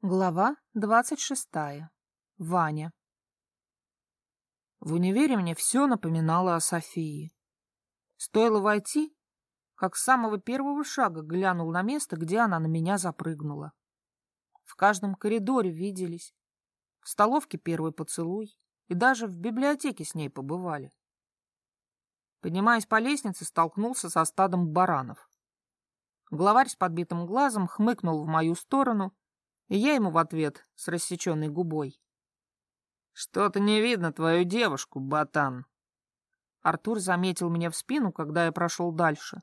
Глава двадцать шестая. Ваня. В универе мне все напоминало о Софии. Стоило войти, как с самого первого шага глянул на место, где она на меня запрыгнула. В каждом коридоре виделись, в столовке первый поцелуй, и даже в библиотеке с ней побывали. Поднимаясь по лестнице, столкнулся со стадом баранов. Главарь с подбитым глазом хмыкнул в мою сторону — и я ему в ответ с рассеченной губой. «Что-то не видно твою девушку, ботан». Артур заметил меня в спину, когда я прошел дальше.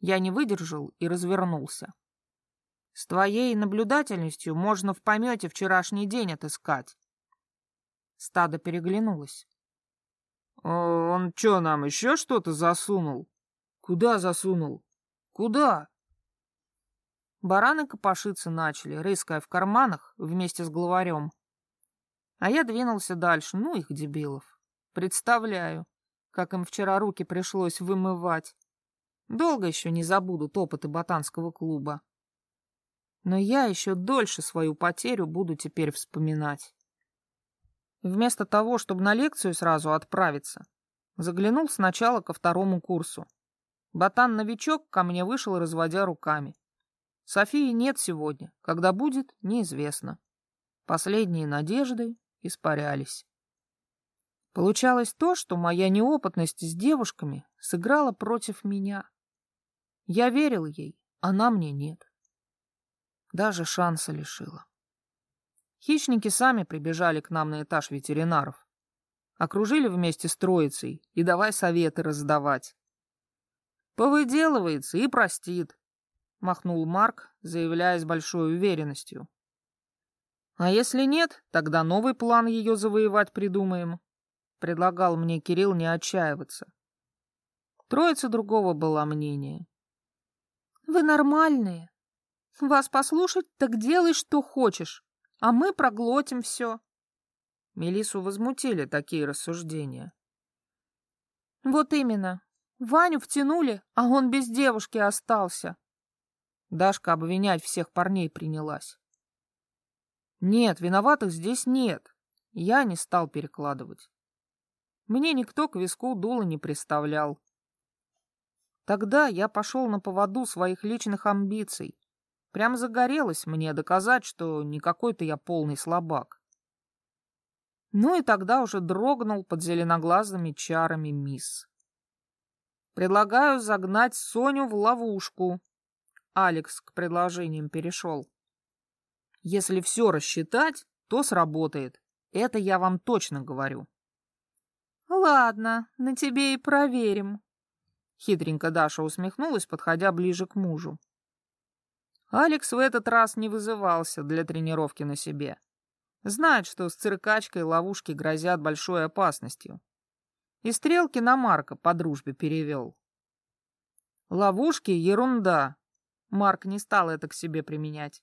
Я не выдержал и развернулся. С твоей наблюдательностью можно в помете вчерашний день отыскать. Стадо переглянулось. «Он что, нам еще что-то засунул?» «Куда засунул?» «Куда?» Бараны копошиться начали, рыская в карманах вместе с главарем. А я двинулся дальше, ну их дебилов. Представляю, как им вчера руки пришлось вымывать. Долго еще не забуду топоты ботанского клуба. Но я еще дольше свою потерю буду теперь вспоминать. Вместо того, чтобы на лекцию сразу отправиться, заглянул сначала ко второму курсу. Ботан-новичок ко мне вышел, разводя руками. Софии нет сегодня. Когда будет, неизвестно. Последние надежды испарялись. Получалось то, что моя неопытность с девушками сыграла против меня. Я верил ей, она мне нет. Даже шанса лишила. Хищники сами прибежали к нам на этаж ветеринаров. Окружили вместе с троицей и давай советы раздавать. Повыделывается и простит, — махнул Марк, заявляя с большой уверенностью. «А если нет, тогда новый план ее завоевать придумаем», — предлагал мне Кирилл не отчаиваться. Троица другого была мнения. «Вы нормальные. Вас послушать, так делай, что хочешь, а мы проглотим все». Мелису возмутили такие рассуждения. «Вот именно. Ваню втянули, а он без девушки остался. Дашка обвинять всех парней принялась. Нет, виноватых здесь нет. Я не стал перекладывать. Мне никто к виску дула не представлял. Тогда я пошел на поводу своих личных амбиций. Прям загорелось мне доказать, что не какой-то я полный слабак. Ну и тогда уже дрогнул под зеленоглазыми чарами мисс. Предлагаю загнать Соню в ловушку, Алекс к предложениям перешел. Если все рассчитать, то сработает. Это я вам точно говорю. Ладно, на тебе и проверим. Хитренько Даша усмехнулась, подходя ближе к мужу. Алекс в этот раз не вызывался для тренировки на себе. Знает, что с циркачкой ловушки грозят большой опасностью. И стрелки на Марка по дружбе перевел. Ловушки — ерунда, Марк не стал это к себе применять.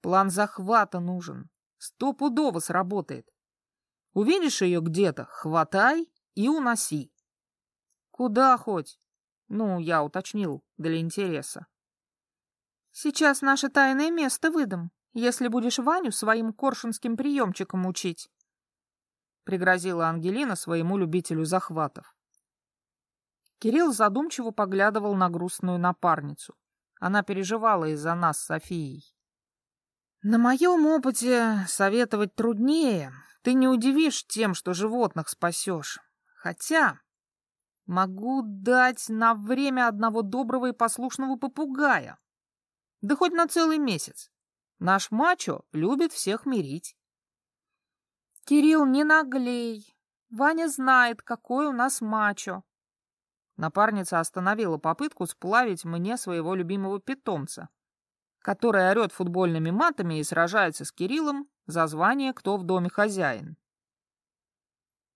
План захвата нужен. Стопудово сработает. Увидишь ее где-то, хватай и уноси. Куда хоть? Ну, я уточнил, для интереса. Сейчас наше тайное место выдам, если будешь Ваню своим коршунским приемчиком учить. Пригрозила Ангелина своему любителю захватов. Кирилл задумчиво поглядывал на грустную напарницу. Она переживала из-за нас с Софией. На моем опыте советовать труднее. Ты не удивишь тем, что животных спасешь. Хотя могу дать на время одного доброго и послушного попугая. Да хоть на целый месяц. Наш мачо любит всех мирить. Кирилл, не наглей. Ваня знает, какой у нас мачо. Напарница остановила попытку сплавить мне своего любимого питомца, который орет футбольными матами и сражается с Кириллом за звание «Кто в доме хозяин».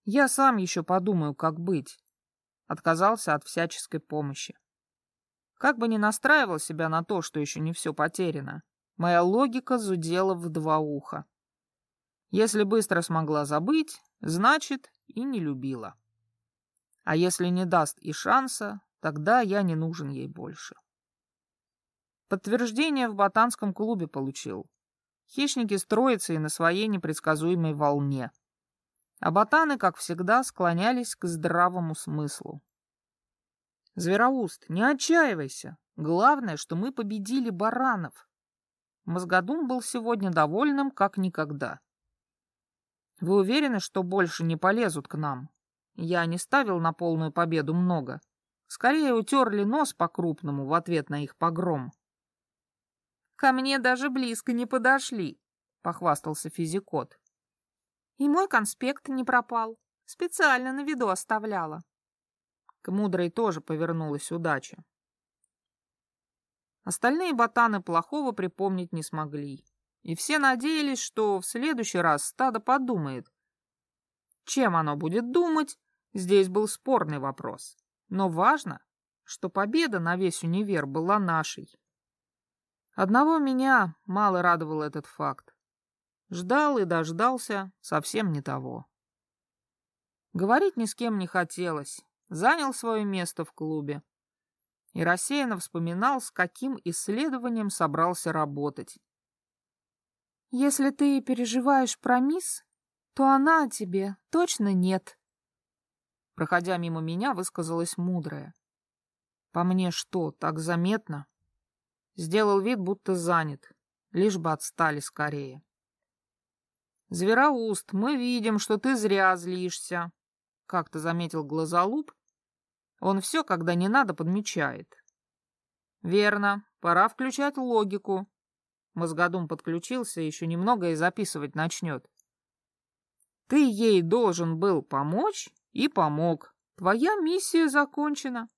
Я сам еще подумаю, как быть. Отказался от всяческой помощи. Как бы ни настраивал себя на то, что еще не все потеряно, моя логика зудела в два уха. Если быстро смогла забыть, значит, и не любила. А если не даст и шанса, тогда я не нужен ей больше. Подтверждение в ботанском клубе получил. хищники строятся и на своей непредсказуемой волне. А ботаны, как всегда, склонялись к здравому смыслу. Звероуст, не отчаивайся. Главное, что мы победили баранов. Мозгодум был сегодня довольным, как никогда. Вы уверены, что больше не полезут к нам? Я не ставил на полную победу много. Скорее утерли нос по-крупному в ответ на их погром. Ко мне даже близко не подошли, похвастался физикот. И мой конспект не пропал. Специально на виду оставляла. К мудрой тоже повернулась удача. Остальные ботаны плохого припомнить не смогли. И все надеялись, что в следующий раз стадо подумает. Чем оно будет думать, здесь был спорный вопрос. Но важно, что победа на весь универ была нашей. Одного меня мало радовал этот факт. Ждал и дождался совсем не того. Говорить ни с кем не хотелось. Занял свое место в клубе. И рассеянно вспоминал, с каким исследованием собрался работать. Если ты переживаешь про мисс, то она тебе точно нет. Проходя мимо меня, высказалась мудрая. По мне что, так заметно? Сделал вид, будто занят, лишь бы отстали скорее. Звероуст, мы видим, что ты зря злишься, как-то заметил глазолуп. Он все, когда не надо, подмечает. Верно, пора включать логику, Мозгодум подключился, еще немного и записывать начнет. Ты ей должен был помочь и помог. Твоя миссия закончена.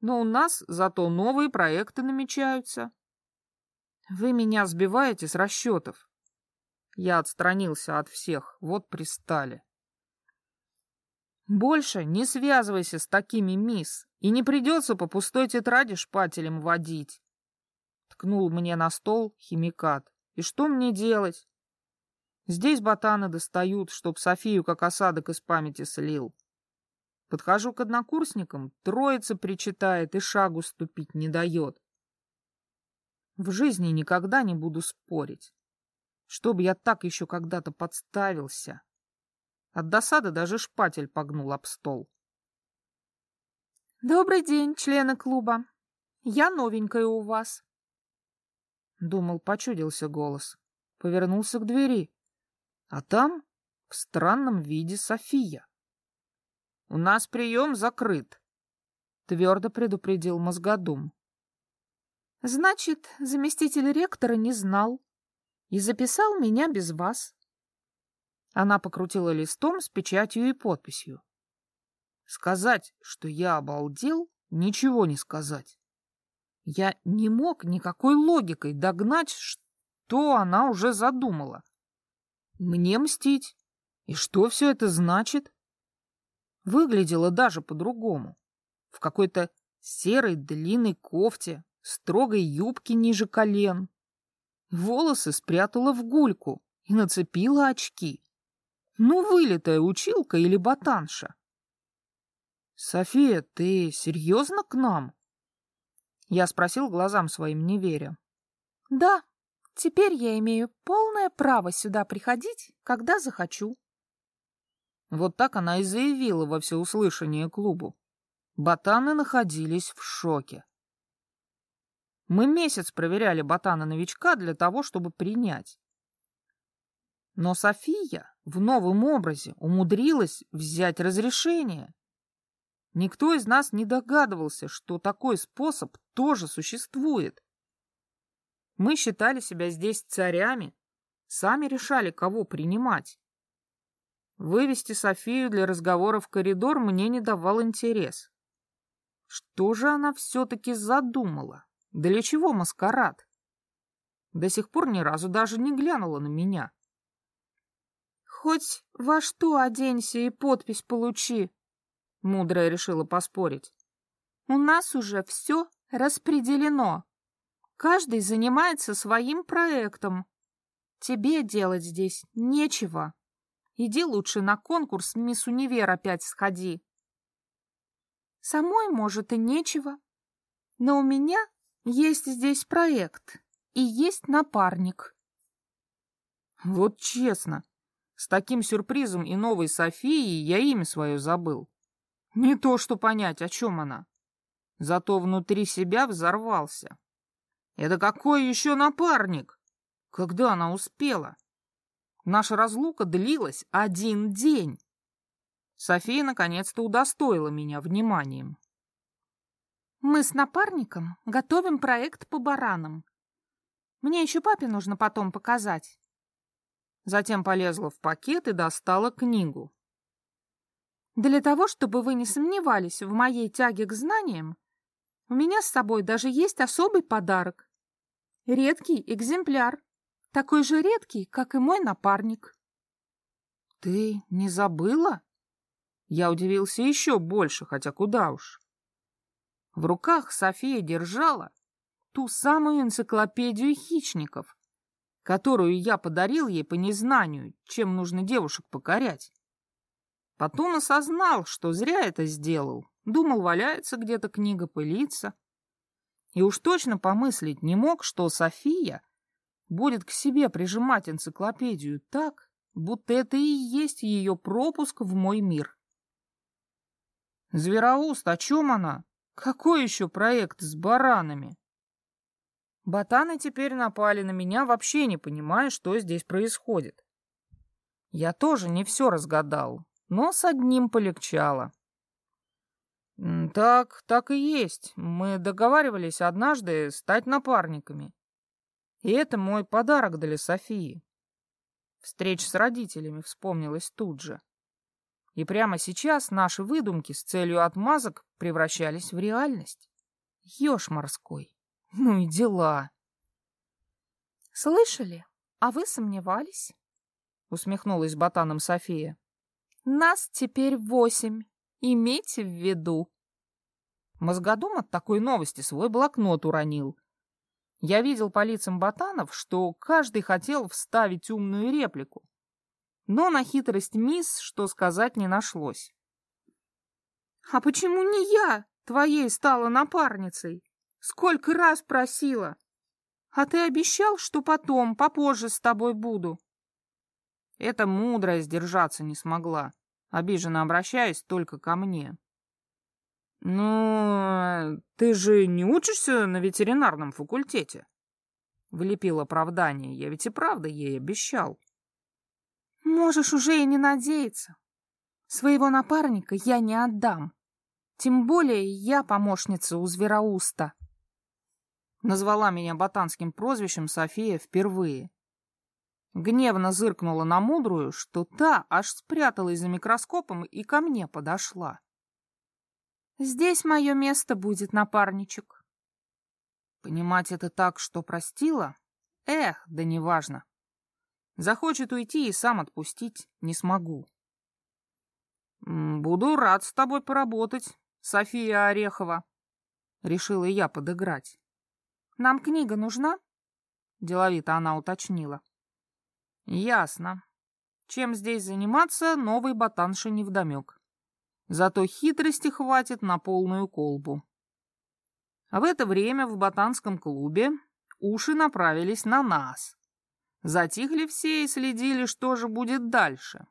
Но у нас зато новые проекты намечаются. Вы меня сбиваете с расчетов. Я отстранился от всех, вот пристали. Больше не связывайся с такими мисс, и не придется по пустой тетради шпателем водить. Ткнул мне на стол химикат. И что мне делать? Здесь ботаны достают, чтоб Софию как осадок из памяти слил. Подхожу к однокурсникам, троица причитает и шагу ступить не дает. В жизни никогда не буду спорить. Чтоб я так еще когда-то подставился. От досады даже шпатель погнул об стол. «Добрый день, члены клуба. Я новенькая у вас. Думал, почудился голос. Повернулся к двери. А там в странном виде София. «У нас прием закрыт», — твердо предупредил мозгодум. «Значит, заместитель ректора не знал и записал меня без вас». Она покрутила листом с печатью и подписью. Сказать, что я обалдел, ничего не сказать. Я не мог никакой логикой догнать, что она уже задумала. Мне мстить? И что все это значит? Выглядело даже по-другому. В какой-то серой длинной кофте, строгой юбке ниже колен. Волосы спрятала в гульку и нацепила очки. Ну, вылитая училка или ботанша. «София, ты серьезно к нам?» Я спросил глазам своим, не веря. «Да, теперь я имею полное право сюда приходить, когда захочу». Вот так она и заявила во всеуслышание клубу. Ботаны находились в шоке. Мы месяц проверяли ботана-новичка для того, чтобы принять. Но София в новом образе умудрилась взять разрешение. Никто из нас не догадывался, что такой способ тоже существует. Мы считали себя здесь царями, сами решали, кого принимать. Вывести Софию для разговора в коридор мне не давал интерес. Что же она все-таки задумала? Для чего маскарад? До сих пор ни разу даже не глянула на меня. Хоть во что оденься и подпись получи, Мудрая решила поспорить. У нас уже все распределено. Каждый занимается своим проектом. Тебе делать здесь нечего. Иди лучше на конкурс «Мисс Универ» опять сходи. Самой, может, и нечего. Но у меня есть здесь проект и есть напарник. Вот честно, с таким сюрпризом и новой Софией я имя свое забыл. Не то, что понять, о чем она. Зато внутри себя взорвался. Это какой еще напарник? Когда она успела? Наша разлука длилась один день. София наконец-то удостоила меня вниманием. Мы с напарником готовим проект по баранам. Мне еще папе нужно потом показать. Затем полезла в пакет и достала книгу. Для того, чтобы вы не сомневались в моей тяге к знаниям, у меня с собой даже есть особый подарок. Редкий экземпляр, такой же редкий, как и мой напарник. Ты не забыла? Я удивился еще больше, хотя куда уж. В руках София держала ту самую энциклопедию хищников, которую я подарил ей по незнанию, чем нужно девушек покорять. Потом осознал, что зря это сделал. Думал, валяется где-то книга, пылится. И уж точно помыслить не мог, что София будет к себе прижимать энциклопедию так, будто это и есть ее пропуск в мой мир. Звероуст, о чем она? Какой еще проект с баранами? Ботаны теперь напали на меня, вообще не понимая, что здесь происходит. Я тоже не все разгадал, но с одним полегчало. Так, так и есть. Мы договаривались однажды стать напарниками. И это мой подарок для Софии. Встреча с родителями вспомнилась тут же. И прямо сейчас наши выдумки с целью отмазок превращались в реальность. Ёж морской. Ну и дела. Слышали? А вы сомневались? Усмехнулась ботаном София. Нас теперь восемь. Имейте в виду. Мозгодум от такой новости свой блокнот уронил. Я видел по лицам ботанов, что каждый хотел вставить умную реплику. Но на хитрость мисс, что сказать, не нашлось. «А почему не я твоей стала напарницей? Сколько раз просила! А ты обещал, что потом, попозже с тобой буду». Эта мудрая сдержаться не смогла, обиженно обращаясь только ко мне. «Ну, ты же не учишься на ветеринарном факультете?» Влепил оправдание, я ведь и правда ей обещал. Можешь уже и не надеяться. Своего напарника я не отдам. Тем более я помощница у Звероуста. Назвала меня ботанским прозвищем София впервые. Гневно зыркнула на мудрую, что та аж спряталась за микроскопом и ко мне подошла. Здесь мое место будет, напарничек. Понимать это так, что простила? Эх, да неважно. Захочет уйти и сам отпустить не смогу. Буду рад с тобой поработать, София Орехова. Решила я подыграть. Нам книга нужна? Деловито она уточнила. Ясно. Чем здесь заниматься, новый ботанша невдомек. Зато хитрости хватит на полную колбу. В это время в ботанском клубе уши направились на нас. Затихли все и следили, что же будет дальше.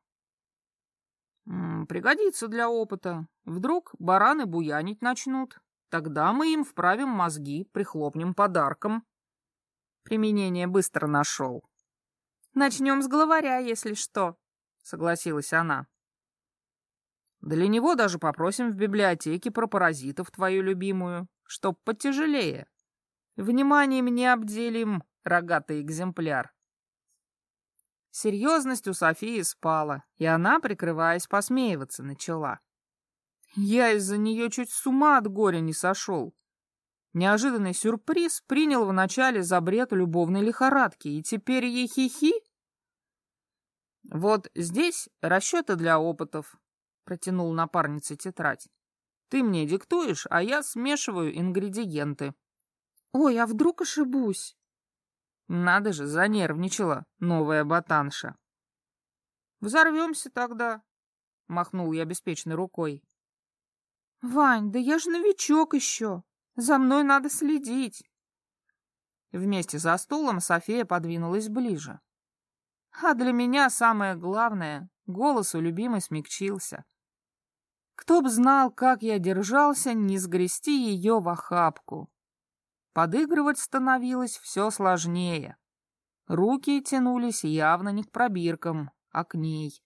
Пригодится для опыта. Вдруг бараны буянить начнут. Тогда мы им вправим мозги, прихлопнем подарком. Применение быстро нашел. Начнем с главаря, если что, согласилась она. Для него даже попросим в библиотеке про паразитов твою любимую, чтоб потяжелее. Вниманием не обделим, рогатый экземпляр. Серьезность у Софии спала, и она, прикрываясь, посмеиваться начала. Я из-за нее чуть с ума от горя не сошел. Неожиданный сюрприз принял вначале за бред любовной лихорадки, и теперь ей хихи. Вот здесь расчеты для опытов, протянул напарнице тетрадь. Ты мне диктуешь, а я смешиваю ингредиенты. Ой, а вдруг ошибусь? Надо же, занервничала новая ботанша. Взорвемся тогда, махнул я беспечной рукой. Вань, да я же новичок еще. За мной надо следить. Вместе за стулом София подвинулась ближе. А для меня самое главное — голос у любимой смягчился. Кто б знал, как я держался, не сгрести ее в охапку. Подыгрывать становилось все сложнее. Руки тянулись явно не к пробиркам, а к ней.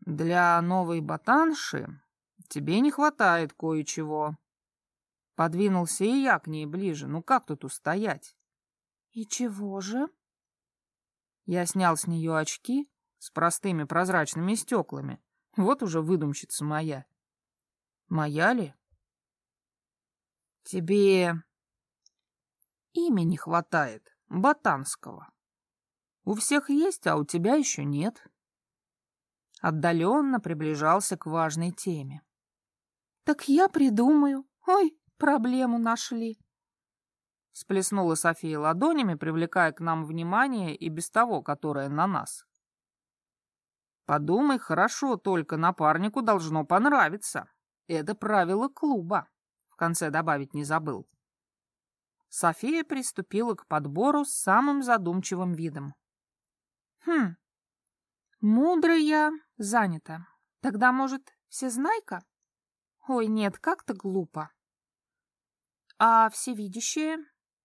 Для новой ботанши тебе не хватает кое-чего. Подвинулся и я к ней ближе. Ну как тут устоять? И чего же? Я снял с нее очки с простыми прозрачными стеклами. Вот уже выдумщица моя. Моя ли? Тебе имя не хватает, ботанского. У всех есть, а у тебя еще нет. Отдаленно приближался к важной теме. Так я придумаю. Ой, проблему нашли. Сплеснула София ладонями, привлекая к нам внимание и без того, которое на нас. Подумай хорошо, только напарнику должно понравиться. Это правило клуба. В конце добавить не забыл. София приступила к подбору с самым задумчивым видом. Хм, мудрая занята. Тогда, может, всезнайка? Ой, нет, как-то глупо. А всевидящее?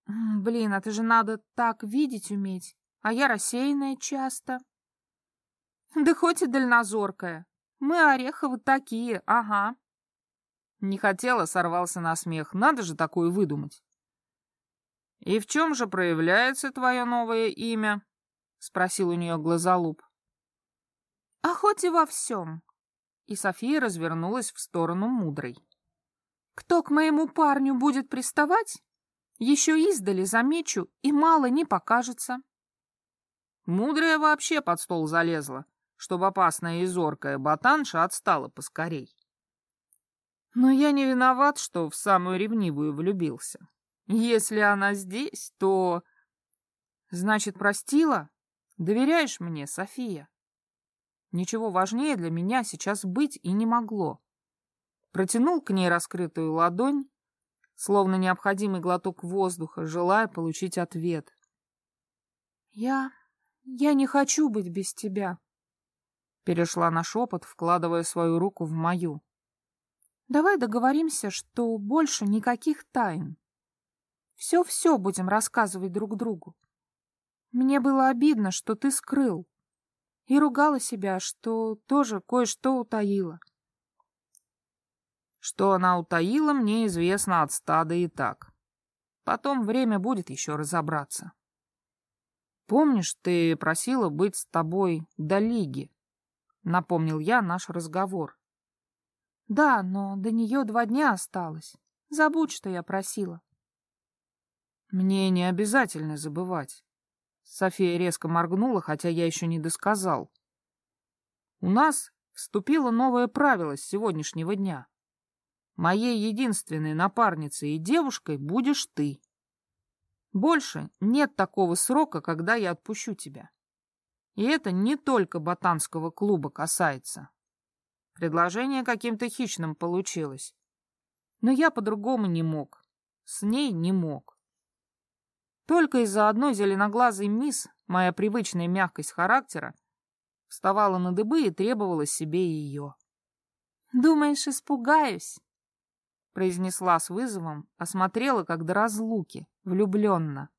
Блин, это же надо так видеть уметь, а я рассеянная часто. Да хоть и дальнозоркая. Мы, Ореховы, такие, ага. Не хотела, сорвался на смех. Надо же такое выдумать. «И в чем же проявляется твое новое имя?» — спросил у нее глазолуп. «А хоть и во всем». И София развернулась в сторону мудрой. «Кто к моему парню будет приставать, еще издали замечу, и мало не покажется. Мудрая вообще под стол залезла, чтобы опасная и зоркая ботанша отстала поскорей. Но я не виноват, что в самую ревнивую влюбился. Если она здесь, то... Значит, простила? Доверяешь мне, София? Ничего важнее для меня сейчас быть и не могло. Протянул к ней раскрытую ладонь, словно необходимый глоток воздуха, желая получить ответ. «Я... я не хочу быть без тебя», — перешла на шепот, вкладывая свою руку в мою. «Давай договоримся, что больше никаких тайн. Все-все будем рассказывать друг другу. Мне было обидно, что ты скрыл, и ругала себя, что тоже кое-что утаила. Что она утаила, мне известно от стада и так. Потом время будет еще разобраться. Помнишь, ты просила быть с тобой до лиги? Напомнил я наш разговор. Да, но до нее два дня осталось. Забудь, что я просила. Мне не обязательно забывать. София резко моргнула, хотя я еще не досказал. У нас вступило новое правило с сегодняшнего дня. Моей единственной напарницей и девушкой будешь ты. Больше нет такого срока, когда я отпущу тебя. И это не только ботанского клуба касается. Предложение каким-то хищным получилось. Но я по-другому не мог. С ней не мог. Только из-за одной зеленоглазой мисс моя привычная мягкость характера вставала на дыбы и требовала себе ее. «Думаешь, испугаюсь?» — произнесла с вызовом, осмотрела, как до разлуки, влюбленно.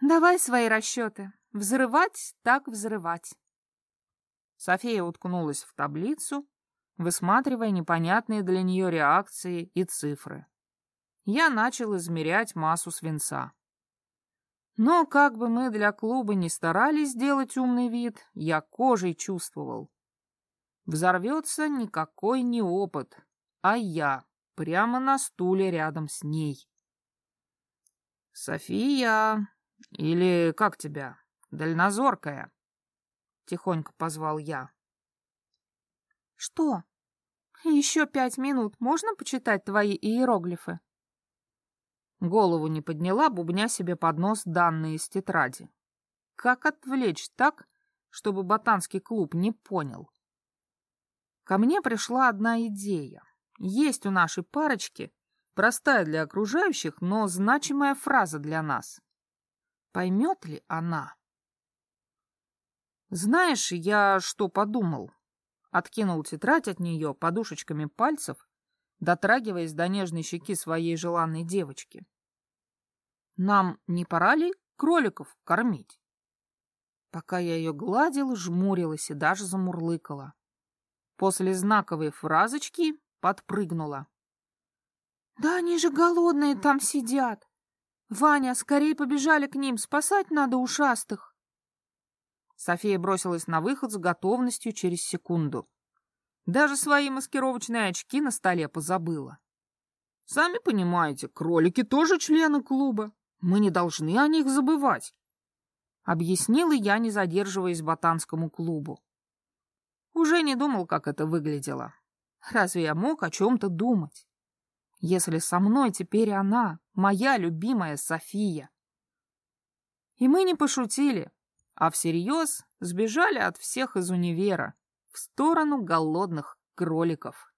«Давай свои расчеты. Взрывать так взрывать». София уткнулась в таблицу, высматривая непонятные для нее реакции и цифры. Я начал измерять массу свинца. Но как бы мы для клуба ни старались сделать умный вид, я кожей чувствовал. Взорвется никакой не опыт, а я прямо на стуле рядом с ней. «София, или как тебя, дальнозоркая?» — тихонько позвал я. «Что? Еще пять минут можно почитать твои иероглифы?» Голову не подняла, бубня себе под нос данные из тетради. Как отвлечь так, чтобы ботанский клуб не понял? Ко мне пришла одна идея. Есть у нашей парочки простая для окружающих, но значимая фраза для нас. Поймет ли она? Знаешь, я что подумал? Откинул тетрадь от нее подушечками пальцев, дотрагиваясь до нежной щеки своей желанной девочки. Нам не пора ли кроликов кормить? Пока я ее гладил, жмурилась и даже замурлыкала. После знаковой фразочки подпрыгнула. «Да они же голодные там сидят! Ваня, скорее побежали к ним, спасать надо ушастых!» София бросилась на выход с готовностью через секунду. Даже свои маскировочные очки на столе позабыла. Сами понимаете, кролики тоже члены клуба. Мы не должны о них забывать. Объяснила я, не задерживаясь ботанскому клубу. Уже не думал, как это выглядело. Разве я мог о чем-то думать? Если со мной теперь она, моя любимая София. И мы не пошутили, а всерьез сбежали от всех из универа в сторону голодных кроликов.